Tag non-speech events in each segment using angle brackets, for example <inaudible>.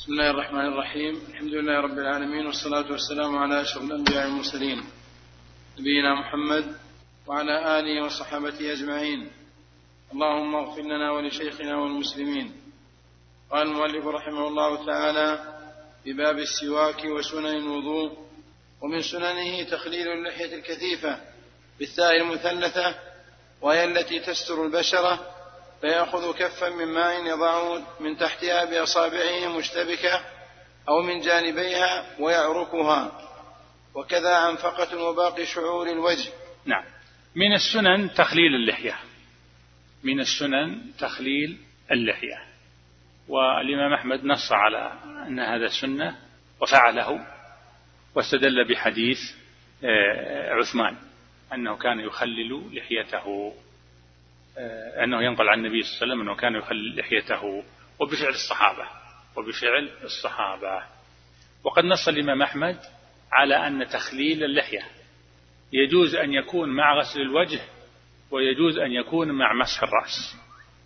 بسم الله الرحمن الرحيم الحمد لله رب العالمين والصلاة والسلام على أشرف الأنبياء والمرسلين نبينا محمد وعلى آله وصحابته أجمعين اللهم اغفر لنا ولشيخنا والمسلمين قال المؤلف رحمه الله تعالى في باب السواك وسنن الوضوء ومن سننه تخليل اللحية الكثيفة بالثاء المثلثة وهي التي تستر البشرة فيأخذ كفا من ماء يضعه من تحتها بأصابعه مشتبكة أو من جانبيها ويعركها وكذا عنفقة وباقي شعور الوجه. نعم. من السنن تخليل اللحية. من السنن تخليل اللحية. والإمام أحمد نص على أن هذا سنة وفعله واستدل بحديث آه، عثمان أنه كان يخلل لحيته. أنه ينقل عن النبي صلى الله عليه وسلم أنه كان يخلل لحيته وبفعل الصحابة وبفعل الصحابة. وقد نص الإمام أحمد على أن تخليل اللحية يجوز أن يكون مع غسل الوجه ويجوز أن يكون مع مسح الرأس.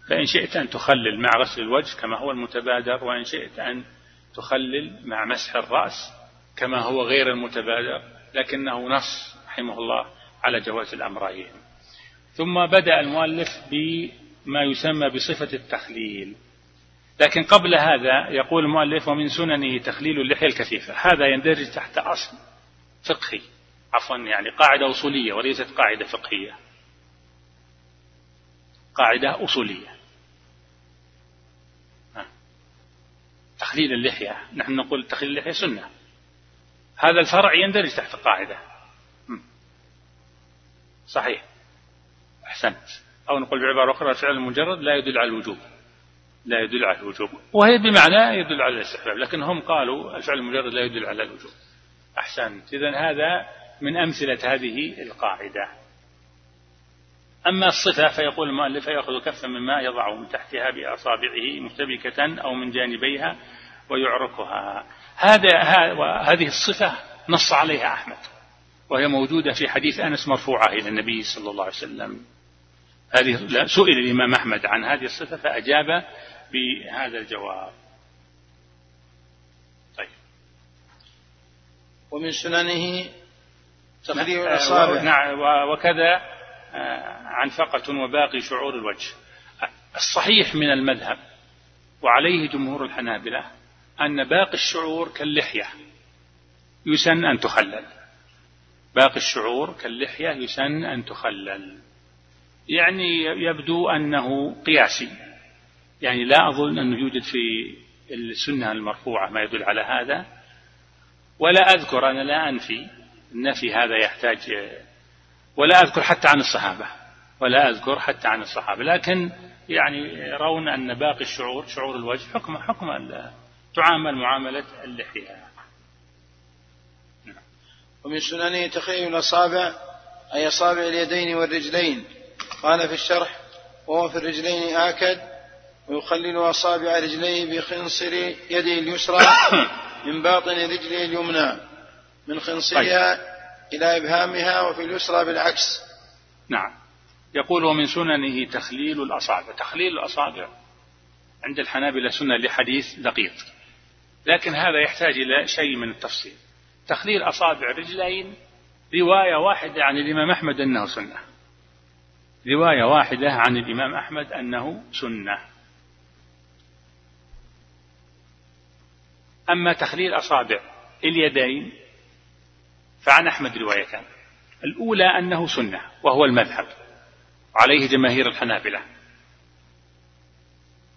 فإن شئت أن تخلل مع غسل الوجه كما هو المتبادر وإن شئت أن تخلل مع مسح الرأس كما هو غير المتبادر لكنه نص رحمه الله على جواز الأمرين. ثم بدأ المؤلف بما يسمى بصفة التخليل. لكن قبل هذا يقول المؤلف ومن سننه تخليل اللحية الكثيفة. هذا يندرج تحت أصل فقهي. عفوا يعني قاعدة أصولية وليست قاعدة فقهية. قاعدة أصولية. تخليل اللحية. نحن نقول تخليل اللحية سنة. هذا الفرع يندرج تحت قاعدة. صحيح. أحسنت. أو نقول بعبارة أخرى الفعل المجرد لا يدل على الوجوب. لا يدل على الوجوب. وهي بمعنى يدل على الاستحباب لكن هم قالوا الفعل المجرد لا يدل على الوجوب. أحسنت. إذا هذا من أمثلة هذه القاعدة. أما الصفة فيقول المؤلف يأخذ كفا من ماء يضعه من تحتها بأصابعه مشتبكة أو من جانبيها ويعركها هذا هذه الصفة نص عليها أحمد وهي موجودة في حديث أنس مرفوعة إلى النبي صلى الله عليه وسلم. هذه سئل الإمام أحمد عن هذه الصفة فأجاب بهذا الجواب. طيب. ومن سننه تخليل الأصابع نعم وكذا آه، عنفقة وباقي شعور الوجه. الصحيح من المذهب وعليه جمهور الحنابلة أن باقي الشعور كاللحية يسن أن تخلل. باقي الشعور كاللحية يسن أن تخلل. يعني يبدو أنه قياسي. يعني لا أظن أنه يوجد في السنة المرفوعة ما يدل على هذا. ولا أذكر أنا لا أنفي النفي هذا يحتاج ولا أذكر حتى عن الصحابة. ولا أذكر حتى عن الصحابة. لكن يعني يرون أن باقي الشعور شعور الوجه حكم حكم تعامل معاملة اللحية ومن سننه تخيل الأصابع أي أصابع اليدين والرجلين. قال في الشرح وهو في الرجلين آكد ويخلل أصابع رجليه بخنصر يده اليسرى <coughs> من باطن رجله اليمنى. من خنصرها طيب. إلى إبهامها وفي اليسرى بالعكس. نعم. يقول ومن سننه تخليل الأصابع. تخليل الأصابع عند الحنابلة سنة لحديث دقيق. لكن هذا يحتاج إلى شيء من التفصيل. تخليل أصابع الرجلين رواية واحدة عن الإمام أحمد أنه سنة رواية واحدة عن الإمام أحمد أنه سنة. أما تخليل أصابع اليدين فعن أحمد روايتان. الأولى أنه سنة وهو المذهب عليه جماهير الحنابلة.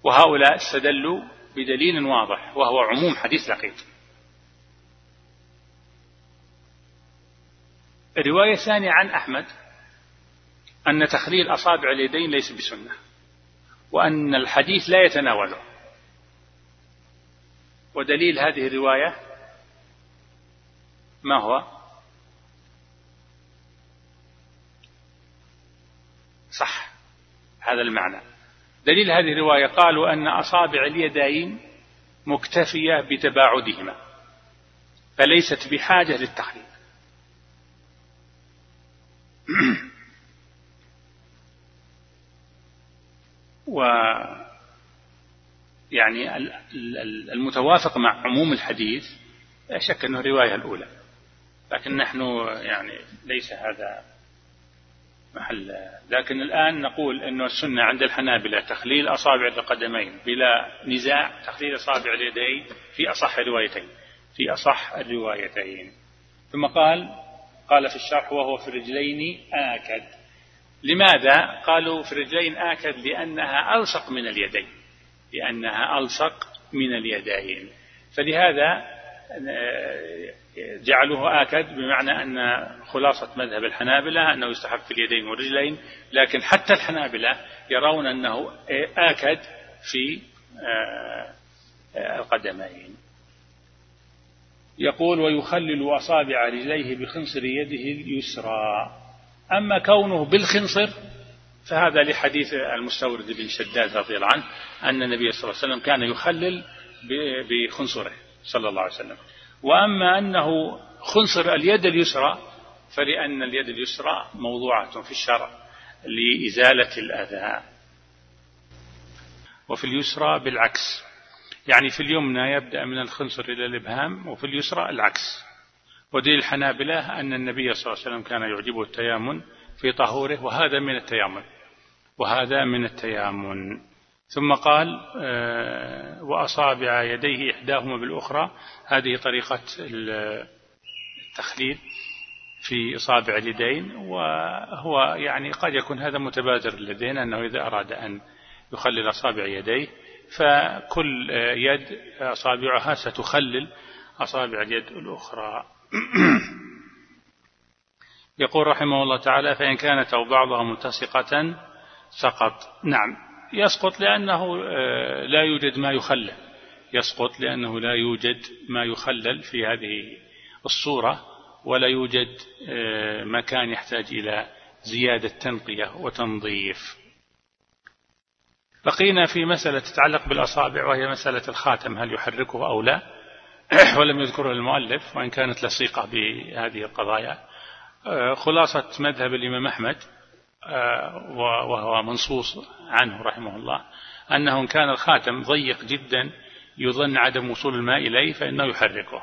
وهؤلاء استدلوا بدليل واضح وهو عموم حديث لقيط الرواية الثانية عن أحمد أن تخليل أصابع اليدين ليس بسنة وأن الحديث لا يتناوله. ودليل هذه الرواية ما هو؟ صح هذا المعنى. دليل هذه الرواية قالوا أن أصابع اليدين مكتفية بتباعدهما فليست بحاجة للتخليل. <clears throat> و يعني المتوافق مع عموم الحديث لا شك أنه الرواية الأولى. لكن نحن يعني ليس هذا محل. لكن الآن نقول أن السنة عند الحنابلة تخليل أصابع القدمين بلا نزاع تخليل أصابع اليدين في أصح الروايتين في أصح الروايتين. ثم قال قال في الشرح وهو في الرجلين آكد. لماذا؟ قالوا في الرجلين آكد لأنها ألصق من اليدين. لأنها ألصق من اليدين. فلهذا جعلوه آكد بمعنى أن خلاصة مذهب الحنابلة أنه يستحب في اليدين والرجلين لكن حتى الحنابلة يرون أنه آكد في آه، القدمين. يقول ويخلل أصابع رجليه بخنصر يده اليسرى. أما كونه بالخنصر فهذا لحديث المستورد بن شداد رضي الله عنه أن النبي صلى الله عليه وسلم كان يخلل بخنصره صلى الله عليه وسلم. وأما أنه خنصر اليد اليسرى فلأن اليد اليسرى موضوعة في الشرع لإزالة الأذى. وفي اليسرى بالعكس. يعني في اليمنى يبدأ من الخنصر إلى الإبهام وفي اليسرى العكس. ودليل الحنابلة أن النبي صلى الله عليه وسلم كان يعجبه التيامن في طهوره وهذا من التيامن. وهذا من التيامن. ثم قال آه، وأصابع يديه إحداهما بالأخرى. هذه طريقة التخليل في إصابع اليدين. وهو يعني قد يكون هذا متبادر لدينا أنه إذا أراد أن يخلل أصابع يديه فكل يد أصابعها ستخلل أصابع اليد الأخرى. <coughs> يقول رحمه الله تعالى فإن كانت أو بعضها ملتصقة سقط. نعم. يسقط لأنه آه، لا يوجد ما يخلل. يسقط لأنه لا يوجد ما يخلل في هذه الصورة ولا يوجد آه، مكان يحتاج إلى زيادة تنقية وتنظيف. بقينا في مسألة تتعلق بالأصابع وهي مسألة الخاتم هل يحركه أو لا. ولم يذكره المؤلف وإن كانت لصيقة بهذه القضايا. آه، خلاصة مذهب الإمام أحمد آه، وهو منصوص عنه رحمه الله أنه إن كان الخاتم ضيق جدا يظن عدم وصول الماء إليه فإنه يحركه.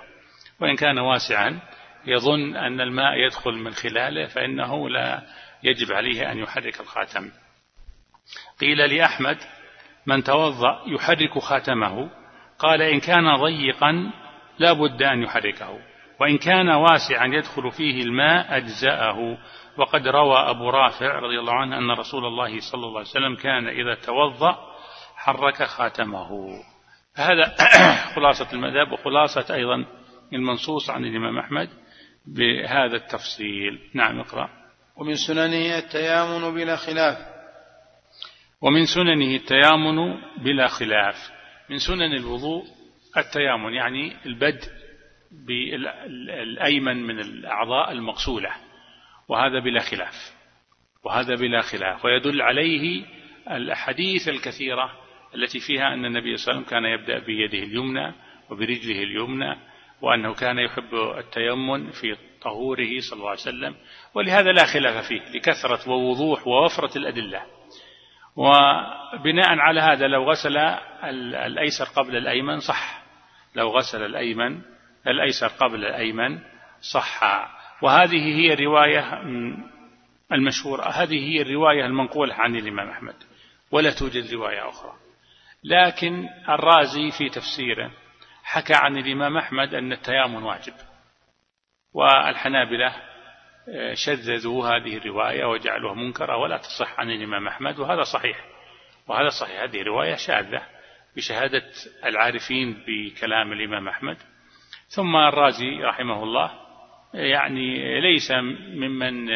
وإن كان واسعا يظن أن الماء يدخل من خلاله فإنه لا يجب عليه أن يحرك الخاتم. قيل لأحمد من توضأ يحرك خاتمه. قال إن كان ضيقا لا بد أن يحركه. وإن كان واسعا يدخل فيه الماء أجزأه. وقد روى أبو رافع رضي الله عنه أن رسول الله صلى الله عليه وسلم كان إذا توضأ حرك خاتمه. هذا <coughs> خلاصة المذهب وخلاصة أيضا المنصوص عن الإمام أحمد بهذا التفصيل. نعم اقرأ. ومن سننه التيامن بلا خلاف. ومن سننه التيامن بلا خلاف. من سنن الوضوء التيامن يعني البدء بالأيمن من الأعضاء المغسولة وهذا بلا خلاف وهذا بلا خلاف ويدل عليه الأحاديث الكثيرة التي فيها أن النبي صلى الله عليه وسلم كان يبدأ بيده اليمنى وبرجله اليمنى وأنه كان يحب التيمن في طهوره صلى الله عليه وسلم ولهذا لا خلاف فيه لكثرة ووضوح ووفرة الأدلة. وبناء على هذا لو غسل الأيسر قبل الأيمن صح. لو غسل الأيمن الأيسر قبل الأيمن صح. وهذه هي الرواية المشهورة هذه هي الرواية المنقولة عن الإمام أحمد ولا توجد رواية أخرى. لكن الرازي في تفسيره حكى عن الإمام أحمد أن التيامن واجب والحنابلة شذذوا هذه الرواية وجعلوها منكرة ولا تصح عن الإمام أحمد وهذا صحيح وهذا صحيح هذه رواية شاذة. بشهادة العارفين بكلام الإمام أحمد. ثم الرازي رحمه الله يعني ليس ممن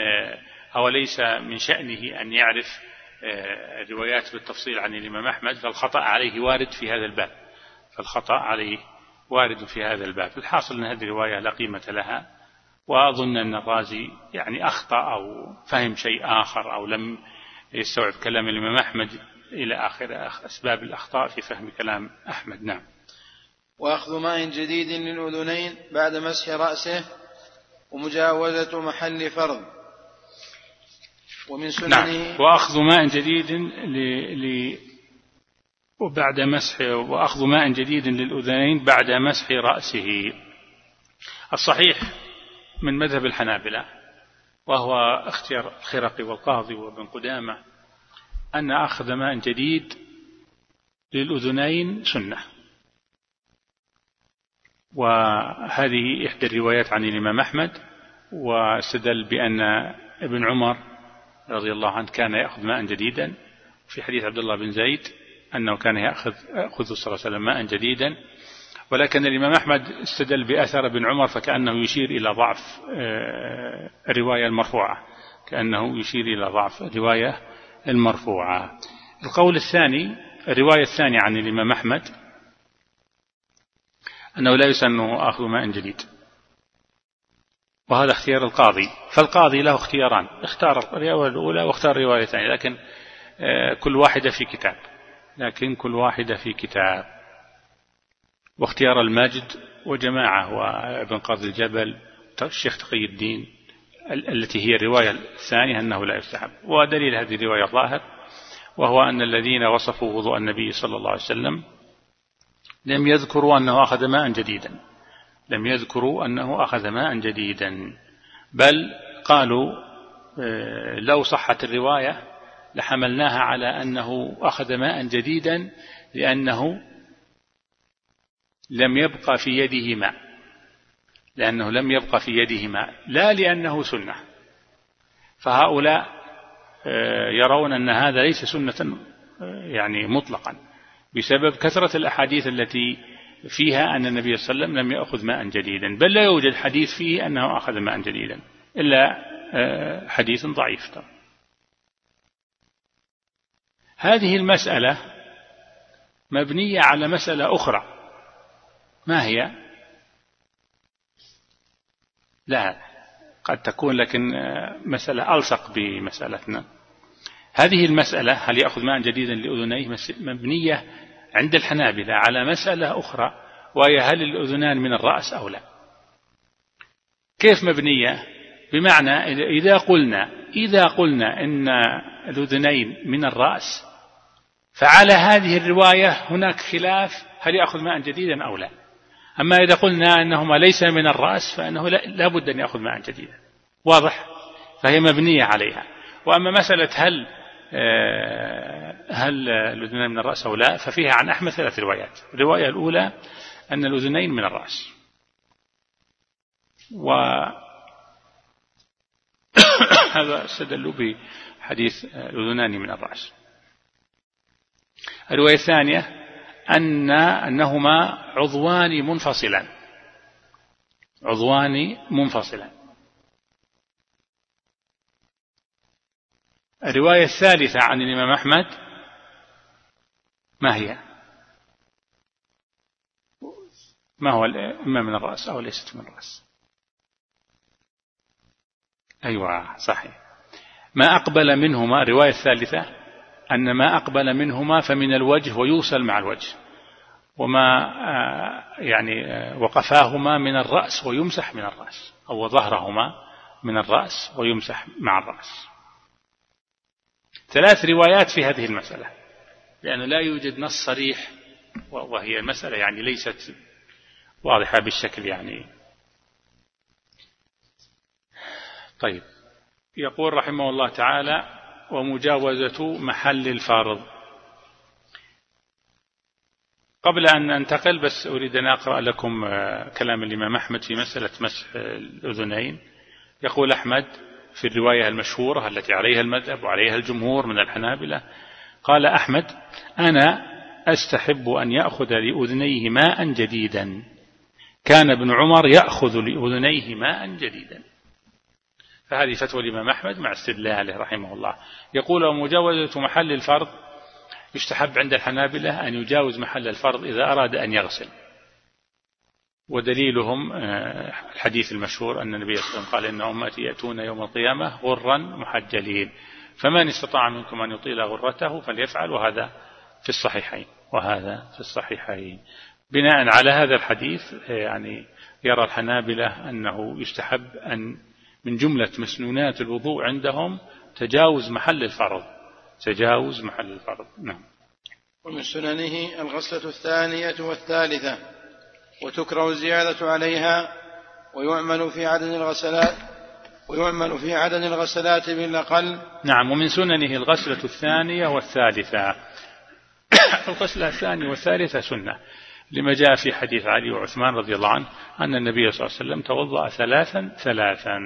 أو ليس من شأنه أن يعرف الروايات آه، بالتفصيل عن الإمام أحمد فالخطأ عليه وارد في هذا الباب. فالخطأ عليه وارد في هذا الباب. الحاصل أن هذه الرواية لا قيمة لها وأظن أن الرازي يعني أخطأ أو فهم شيء آخر أو لم يستوعب كلام الإمام أحمد إلى آخر أسباب الأخطاء في فهم كلام أحمد. نعم. وأخذ ماء جديد للأذنين بعد مسح رأسه ومجاوزة محل فرض. ومن سننه نعم. وأخذ ماء جديد وبعد مسح وأخذ ماء جديد للأذنين بعد مسح رأسه. الصحيح من مذهب الحنابلة وهو اختيار الخرقي والقاضي وابن قدامة أن أخذ ماء جديد للأذنين سنة. وهذه إحدى الروايات عن الإمام أحمد واستدل بأن ابن عمر رضي الله عنه كان يأخذ ماء جديدا. في حديث عبد الله بن زيد أنه كان يأخذ يأخذ صلى الله عليه وسلم ماء جديدا. ولكن الإمام أحمد استدل بأثر ابن عمر فكأنه يشير إلى ضعف آه، الرواية المرفوعة. كأنه يشير إلى ضعف الرواية. المرفوعة. القول الثاني الرواية الثانية عن الإمام أحمد أنه لا يسن أخذ ماء جديد. وهذا اختيار القاضي. فالقاضي له اختياران. اختار الرواية الأولى واختار الرواية الثانية لكن آه، كل واحدة في كتاب. لكن كل واحدة في كتاب. واختيار الماجد وجماعة. وابن قاضي الجبل الشيخ تقي الدين. التي هي الرواية الثانية أنه لا يستحب. ودليل هذه الرواية ظاهر وهو أن الذين وصفوا وضوء النبي صلى الله عليه وسلم لم يذكروا أنه أخذ ماء جديدا. لم يذكروا أنه أخذ ماء جديدا. بل قالوا آه، لو صحت الرواية لحملناها على أنه أخذ ماء جديدا لأنه لم يبقى في يده ماء. لأنه لم يبقى في يده ماء لا لأنه سنة. فهؤلاء آه، يرون أن هذا ليس سنة آه، يعني مطلقا بسبب كثرة الأحاديث التي فيها أن النبي صلى الله عليه وسلم لم يأخذ ماء جديدا. بل لا يوجد حديث فيه أنه أخذ ماء جديدا إلا آه، حديث ضعيف. هذه المسألة مبنية على مسألة أخرى. ما هي؟ لا قد تكون لكن آه، مسألة ألصق بمسألتنا. هذه المسألة هل يأخذ ماء جديدا لأذنيه؟ مبنية عند الحنابلة على مسألة أخرى وهي هل الأذنان من الرأس أو لا. كيف مبنية؟ بمعنى إذا قلنا إذا قلنا إن الأذنين من الرأس فعلى هذه الرواية هناك خلاف هل يأخذ ماء جديدا أو لا. أما إذا قلنا أنهما ليس من الرأس فإنه لا بد أن يأخذ ماء جديدا. واضح؟ فهي مبنية عليها. وأما مسألة هل آه، هل الأذنين من الرأس أو لا ففيها عن أحمد ثلاث روايات. الرواية الأولى أن الأذنين من الرأس. و <coughs> هذا استدلوا بحديث الأذنان من الرأس. الرواية الثانية أن أنهما عضوان منفصلان. عضوان منفصلان. الرواية الثالثة عن الإمام أحمد ما هي؟ ما هو إما من الرأس أو ليست من الرأس؟ أيوة صحيح. ما أقبل منهما؟ الرواية الثالثة؟ أن ما أقبل منهما فمن الوجه ويوصل مع الوجه. وما آه، يعني آه، وقفاهما من الرأس ويمسح من الرأس أو ظهرهما من الرأس ويمسح مع الرأس. ثلاث روايات في هذه المسألة لأنه لا يوجد نص صريح وهي المسألة يعني ليست واضحة بالشكل يعني. طيب يقول رحمه الله تعالى ومجاوزة محل الفارض. قبل أن ننتقل بس أريد أن أقرأ لكم آه، كلام الإمام أحمد في مسألة مسح الأذنين. يقول أحمد في الرواية المشهورة التي عليها المذهب وعليها الجمهور من الحنابلة قال أحمد أنا أستحب أن يأخذ لأذنيه ماء جديدا. كان ابن عمر يأخذ لأذنيه ماء جديدا. فهذه فتوى الإمام أحمد مع استدلاله رحمه الله. يقول ومجاوزة محل الفرض يستحب عند الحنابلة أن يجاوز محل الفرض إذا أراد أن يغسل. ودليلهم آه، الحديث المشهور أن النبي صلى الله عليه وسلم قال إن أمتي يأتون يوم القيامة غرا محجلين. فمن استطاع منكم أن يطيل غرته فليفعل وهذا في الصحيحين وهذا في الصحيحين. بناء على هذا الحديث آه، يعني يرى الحنابلة أنه يستحب أن من جملة مسنونات الوضوء عندهم تجاوز محل الفرض. تجاوز محل الفرض. نعم. ومن سننه الغسلة الثانية والثالثة وتكره الزيادة عليها ويعمل في عدد الغسلات ويعمل في عدد الغسلات بالأقل. نعم. ومن سننه الغسلة الثانية والثالثة. <coughs> الغسلة الثانية والثالثة سنة. لما جاء في حديث علي وعثمان رضي الله عنه أن النبي صلى الله عليه وسلم توضأ ثلاثا ثلاثا.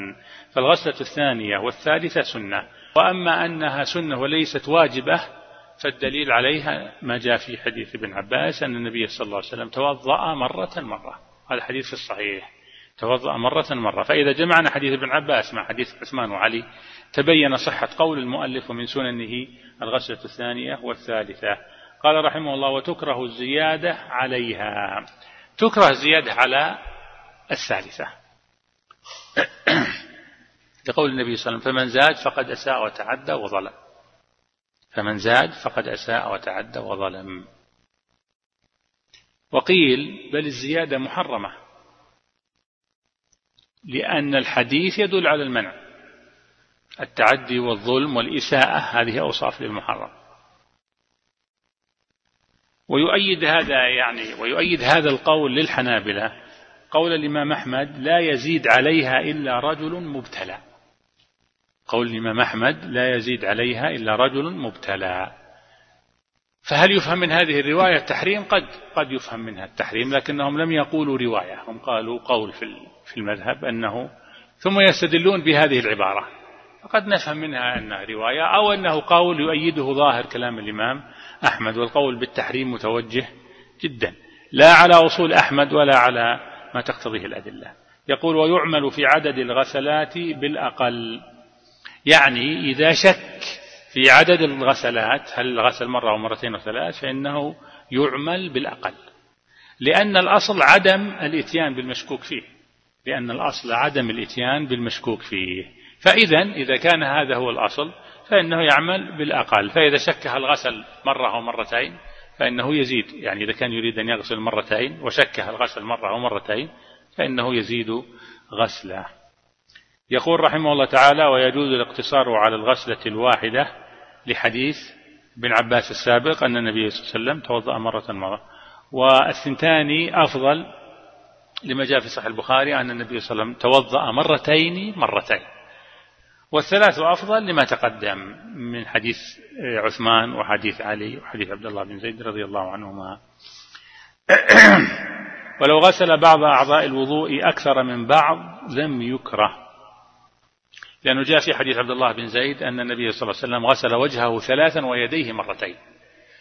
فالغسلة الثانية والثالثة سنة. وأما أنها سنة وليست واجبة فالدليل عليها ما جاء في حديث ابن عباس أن النبي صلى الله عليه وسلم توضأ مرة مرة. هذا حديث في الصحيح. توضأ مرة مرة. فإذا جمعنا حديث ابن عباس مع حديث عثمان وعلي تبين صحة قول المؤلف ومن سننه الغسلة الثانية والثالثة. قال رحمه الله وتكره الزيادة عليها. تكره الزيادة على الثالثة. <clears throat> لقول النبي صلى الله عليه وسلم فمن زاد فقد أساء وتعدى وظلم. فمن زاد فقد أساء وتعدى وظلم. وقيل بل الزيادة محرمة. لأن الحديث يدل على المنع. التعدي والظلم والإساءة هذه أوصاف للمحرم. ويؤيد هذا يعني ويؤيد هذا القول للحنابلة. قول الإمام أحمد لا يزيد عليها إلا رجل مبتلى. قول الإمام أحمد لا يزيد عليها إلا رجل مبتلى. فهل يفهم من هذه الرواية التحريم؟ قد قد يفهم منها التحريم لكنهم لم يقولوا رواية هم قالوا قول في في المذهب أنه ثم يستدلون بهذه العبارة. فقد نفهم منها أنها رواية أو أنه قول يؤيده ظاهر كلام الإمام. أحمد والقول بالتحريم متوجه جدا. لا على أصول أحمد ولا على ما تقتضيه الأدلة. يقول ويعمل في عدد الغسلات بالأقل. يعني إذا شك في عدد الغسلات هل غسل مرة أو مرتين أو ثلاث فإنه يعمل بالأقل. لأن الأصل عدم الإتيان بالمشكوك فيه. لأن الأصل عدم الإتيان بالمشكوك فيه. فإذا إذا كان هذا هو الأصل فإنه يعمل بالأقل. فإذا شك هل غسل مرة أو مرتين فإنه يزيد. يعني إذا كان يريد أن يغسل مرتين وشك هل غسل مرة أو مرتين فإنه يزيد غسله. يقول رحمه الله تعالى ويجوز الاقتصار على الغسلة الواحدة لحديث ابن عباس السابق أن النبي صلى الله عليه وسلم توضأ مرة مرة. والثنتان أفضل لما جاء في صحيح البخاري أن النبي صلى الله عليه وسلم توضأ مرتين مرتين. والثلاث أفضل لما تقدم من حديث عثمان وحديث علي وحديث عبد الله بن زيد رضي الله عنهما. <clears throat> ولو غسل بعض أعضاء الوضوء أكثر من بعض لم يكره. لأنه جاء في حديث عبد الله بن زيد أن النبي صلى الله عليه وسلم غسل وجهه ثلاثا ويديه مرتين.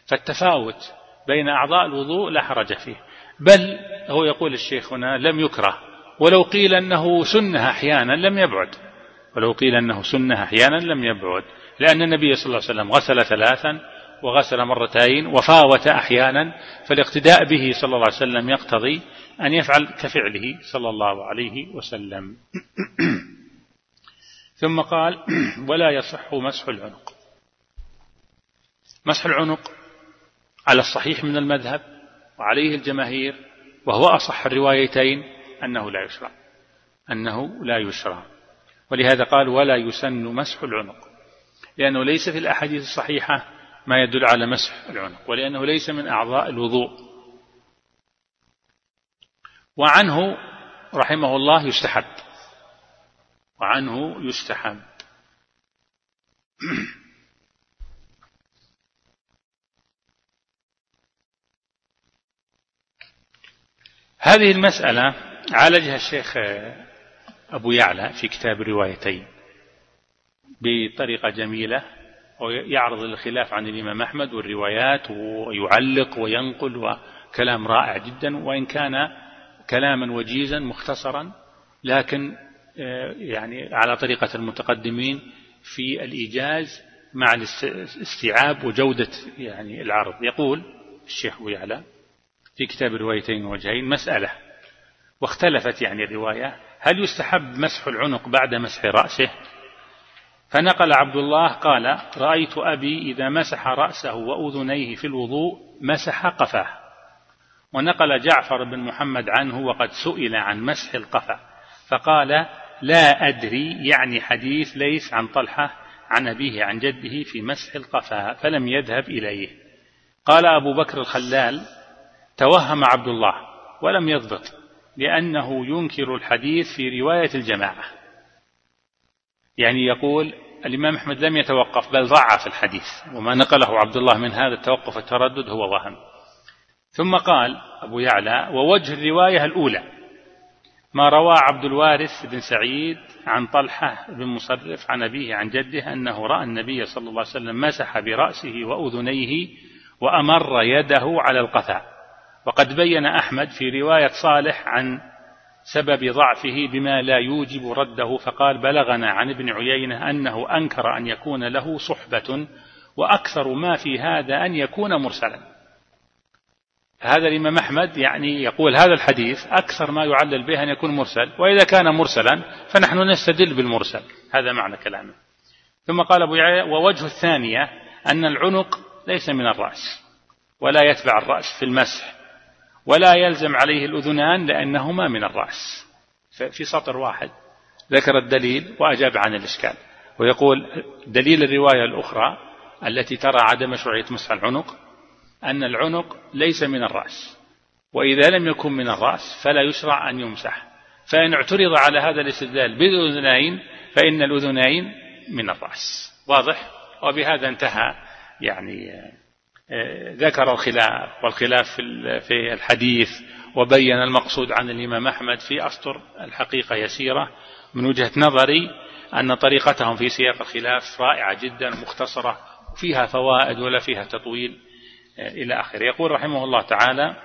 فالتفاوت بين أعضاء الوضوء لا حرج فيه. بل هو يقول الشيخ هنا لم يكره. ولو قيل أنه سنة أحيانا لم يبعد. ولو قيل أنه سنة أحيانا لم يبعد لأن النبي صلى الله عليه وسلم غسل ثلاثا وغسل مرتين وفاوت أحيانا فالاقتداء به صلى الله عليه وسلم يقتضي أن يفعل كفعله صلى الله عليه وسلم. <clears throat> ثم قال <clears throat> ولا يصح مسح العنق. مسح العنق على الصحيح من المذهب وعليه الجماهير وهو أصح الروايتين أنه لا يشرع. أنه لا يشرع. ولهذا قال ولا يسن مسح العنق. لأنه ليس في الأحاديث الصحيحة ما يدل على مسح العنق ولأنه ليس من أعضاء الوضوء. وعنه رحمه الله يستحب. وعنه يستحب. هذه المسألة عالجها الشيخ أبو يعلى في كتاب الروايتين بطريقة جميلة ويعرض الخلاف عن الإمام أحمد والروايات ويعلق وينقل وكلام رائع جدا وإن كان كلاما وجيزا مختصرا لكن آه، يعني على طريقة المتقدمين في الإيجاز مع الاستيعاب وجودة يعني العرض. يقول الشيخ أبو يعلى في كتاب الروايتين وجهين مسألة واختلفت يعني الرواية هل يستحب مسح العنق بعد مسح رأسه؟ فنقل عبد الله قال رأيت أبي إذا مسح رأسه وأذنيه في الوضوء مسح قفاه. ونقل جعفر بن محمد عنه وقد سئل عن مسح القفا فقال لا أدري يعني حديث ليس عن طلحة عن أبيه عن جده في مسح القفا فلم يذهب إليه. قال أبو بكر الخلال توهم عبد الله ولم يضبط. لأنه ينكر الحديث في رواية الجماعة. يعني يقول الإمام أحمد لم يتوقف بل ضعف الحديث. وما نقله عبد الله من هذا التوقف التردد هو وهم. ثم قال أبو يعلى ووجه الرواية الأولى. ما روى عبد الوارث بن سعيد عن طلحة بن مصرف عن أبيه عن جده أنه رأى النبي صلى الله عليه وسلم مسح برأسه وأذنيه وأمر يده على القفا. وقد بين أحمد في رواية صالح عن سبب ضعفه بما لا يوجب رده فقال بلغنا عن ابن عيينة أنه أنكر أن يكون له صحبة وأكثر ما في هذا أن يكون مرسلا. هذا الإمام أحمد يعني يقول هذا الحديث أكثر ما يعلل به أن يكون مرسل وإذا كان مرسلا فنحن نستدل بالمرسل. هذا معنى كلامه. ثم قال أبو يعلى ووجه الثانية أن العنق ليس من الرأس ولا يتبع الرأس في المسح. ولا يلزم عليه الأذنان لأنهما من الرأس. في سطر واحد ذكر الدليل وأجاب عن الإشكال. ويقول دليل الرواية الأخرى التي ترى عدم مشروعية مسح العنق أن العنق ليس من الرأس وإذا لم يكن من الرأس فلا يشرع أن يمسح. فإن اعترض على هذا الاستدلال بالأذنين فإن الأذنين من الرأس. واضح؟ وبهذا انتهى يعني ذكر الخلاف والخلاف في الحديث وبين المقصود عن الإمام أحمد في أسطر الحقيقة يسيرة من وجهة نظري أن طريقتهم في سياق الخلاف رائعة جدا مختصرة وفيها فوائد ولا فيها تطويل إلى آخره. يقول رحمه الله تعالى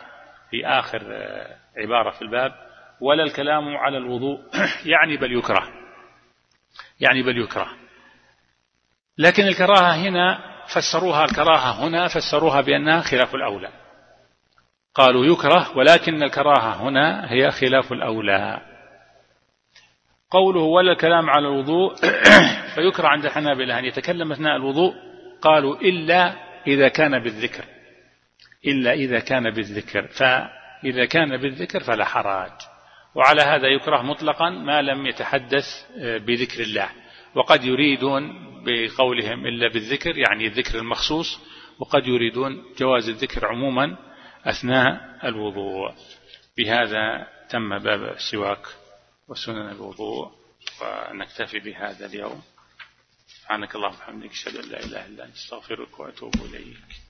في آخر عبارة في الباب ولا الكلام على الوضوء <clears throat> يعني بل يكره. يعني بل يكره. لكن الكراهة هنا فسروها الكراهة هنا فسروها بأنها خلاف الأولى. قالوا يكره ولكن الكراهة هنا هي خلاف الأولى. قوله ولا الكلام على الوضوء <clears throat> فيكره عند الحنابلة أن يتكلم أثناء الوضوء. قالوا إلا إذا كان بالذكر. إلا إذا كان بالذكر. فإذا كان بالذكر فلا حرج. وعلى هذا يكره مطلقا ما لم يتحدث بذكر الله. وقد يريدون بقولهم إلا بالذكر يعني الذكر المخصوص وقد يريدون جواز الذكر عموما أثناء الوضوء. بهذا تم باب السواك وسنن الوضوء ونكتفي بهذا اليوم. سبحانك اللهم وبحمدك أشهد أن لا إله إلا أنت أستغفرك وأتوب إليك.